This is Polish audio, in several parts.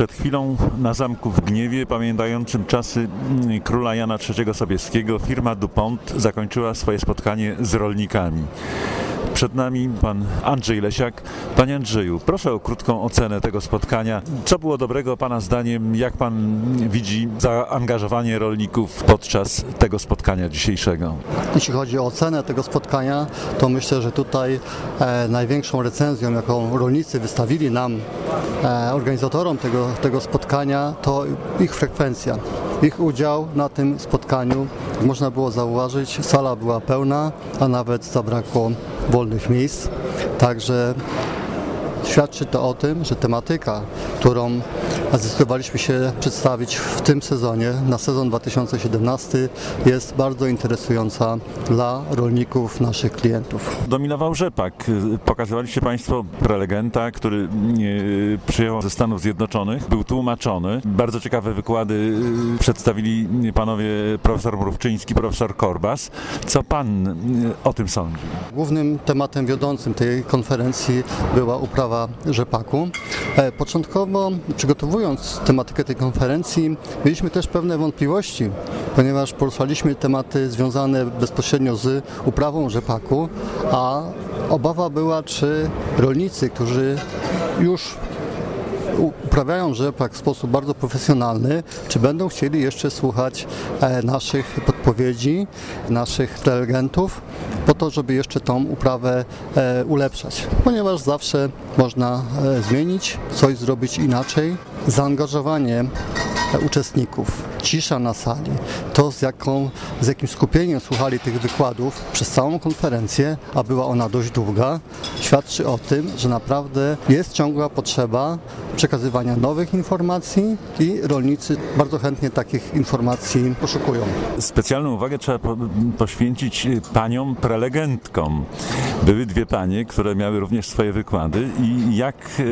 Przed chwilą na zamku w Gniewie, pamiętającym czasy mm, króla Jana III Sobieskiego, firma DuPont zakończyła swoje spotkanie z rolnikami. Przed nami pan Andrzej Lesiak. Panie Andrzeju, proszę o krótką ocenę tego spotkania. Co było dobrego Pana zdaniem? Jak Pan widzi zaangażowanie rolników podczas tego spotkania dzisiejszego? Jeśli chodzi o ocenę tego spotkania, to myślę, że tutaj e, największą recenzją, jaką rolnicy wystawili nam, organizatorom tego, tego spotkania, to ich frekwencja. Ich udział na tym spotkaniu, można było zauważyć, sala była pełna, a nawet zabrakło wolnych miejsc. Także świadczy to o tym, że tematyka, którą zdecydowaliśmy się przedstawić w tym sezonie, na sezon 2017, jest bardzo interesująca dla rolników, naszych klientów. Dominował rzepak. Pokazywaliście Państwo prelegenta, który e, przyjechał ze Stanów Zjednoczonych, był tłumaczony. Bardzo ciekawe wykłady e, przedstawili panowie profesor Mrówczyński, profesor Korbas. Co Pan e, o tym sądzi? Głównym tematem wiodącym tej konferencji była uprawa rzepaku. E, Początkowo przygotowując tematykę tej konferencji mieliśmy też pewne wątpliwości, ponieważ poruszaliśmy tematy związane bezpośrednio z uprawą rzepaku, a obawa była, czy rolnicy, którzy już uprawiają rzepak w sposób bardzo profesjonalny, czy będą chcieli jeszcze słuchać e, naszych podpowiedzi, naszych prelegentów, po to, żeby jeszcze tą uprawę e, ulepszać. Ponieważ zawsze można e, zmienić, coś zrobić inaczej. Zaangażowanie uczestników, cisza na sali, to z, jaką, z jakim skupieniem słuchali tych wykładów przez całą konferencję, a była ona dość długa, świadczy o tym, że naprawdę jest ciągła potrzeba przekazywania nowych informacji i rolnicy bardzo chętnie takich informacji poszukują. Specjalną uwagę trzeba po, poświęcić paniom prelegentkom. Były dwie panie, które miały również swoje wykłady i jak e,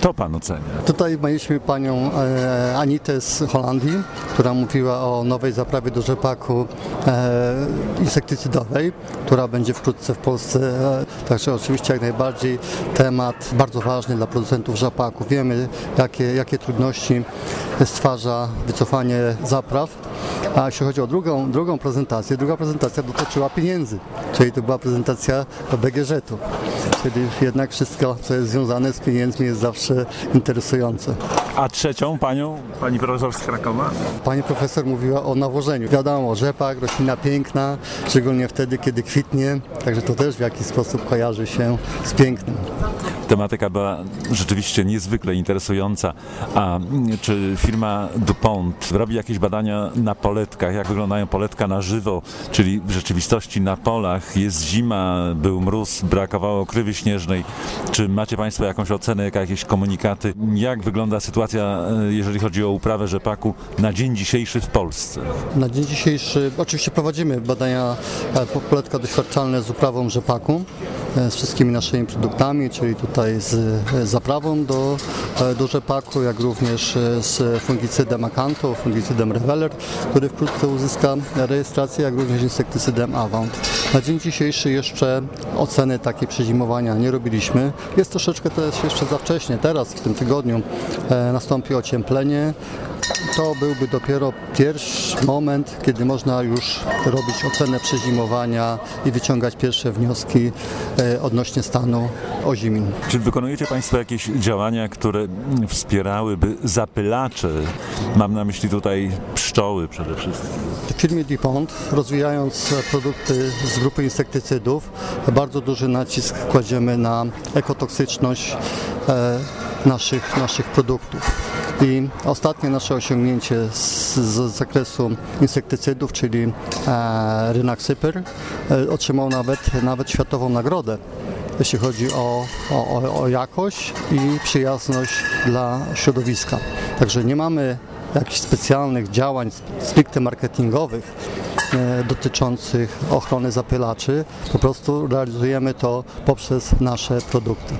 to pan ocenia? Tutaj mieliśmy panią e, Anitę z Holandii, która mówiła o nowej zaprawie do rzepaku e, insektycydowej, która będzie wkrótce w Polsce. E, także oczywiście jak najbardziej temat bardzo ważny dla producentów rzepaku. Wiemy, jakie, jakie trudności stwarza wycofanie zapraw. A jeśli chodzi o drugą, drugą prezentację, druga prezentacja dotyczyła pieniędzy, czyli to była prezentacja BGŻ-u. Czyli jednak wszystko, co jest związane z pieniędzmi jest zawsze interesujące. A trzecią panią, pani profesor z Krakowa? Pani profesor mówiła o nawożeniu. Wiadomo, rzepak, roślina piękna, szczególnie wtedy, kiedy kwitnie, także to też w jakiś sposób kojarzy się z pięknem. Tematyka była rzeczywiście niezwykle interesująca. A czy firma DuPont robi jakieś badania na poletkach? Jak wyglądają poletka na żywo, czyli w rzeczywistości na polach? Jest zima, był mróz, brakowało krywy śnieżnej. Czy macie Państwo jakąś ocenę, jakieś komunikaty? Jak wygląda sytuacja, jeżeli chodzi o uprawę rzepaku na dzień dzisiejszy w Polsce? Na dzień dzisiejszy oczywiście prowadzimy badania poletka doświadczalne z uprawą rzepaku z wszystkimi naszymi produktami, czyli tutaj z zaprawą do, do rzepaku, jak również z fungicydem Acanto, fungicydem Reveler, który wkrótce uzyska rejestrację, jak również insektycydem Avant. Na dzień dzisiejszy jeszcze oceny takiej przezimowania nie robiliśmy. Jest troszeczkę też jeszcze za wcześnie. Teraz w tym tygodniu nastąpi ocieplenie to byłby dopiero pierwszy moment, kiedy można już robić ocenę przezimowania i wyciągać pierwsze wnioski odnośnie stanu ozimin. Czy wykonujecie Państwo jakieś działania, które wspierałyby zapylacze? Mam na myśli tutaj pszczoły przede wszystkim. W firmie DuPont, rozwijając produkty z grupy insektycydów, bardzo duży nacisk kładziemy na ekotoksyczność naszych, naszych produktów. I ostatnie nasze osiągnięcie z, z zakresu insektycydów, czyli e, Rynaxypyr, e, otrzymał nawet, nawet światową nagrodę jeśli chodzi o, o, o jakość i przyjazność dla środowiska. Także nie mamy jakichś specjalnych działań stricte marketingowych e, dotyczących ochrony zapylaczy, po prostu realizujemy to poprzez nasze produkty.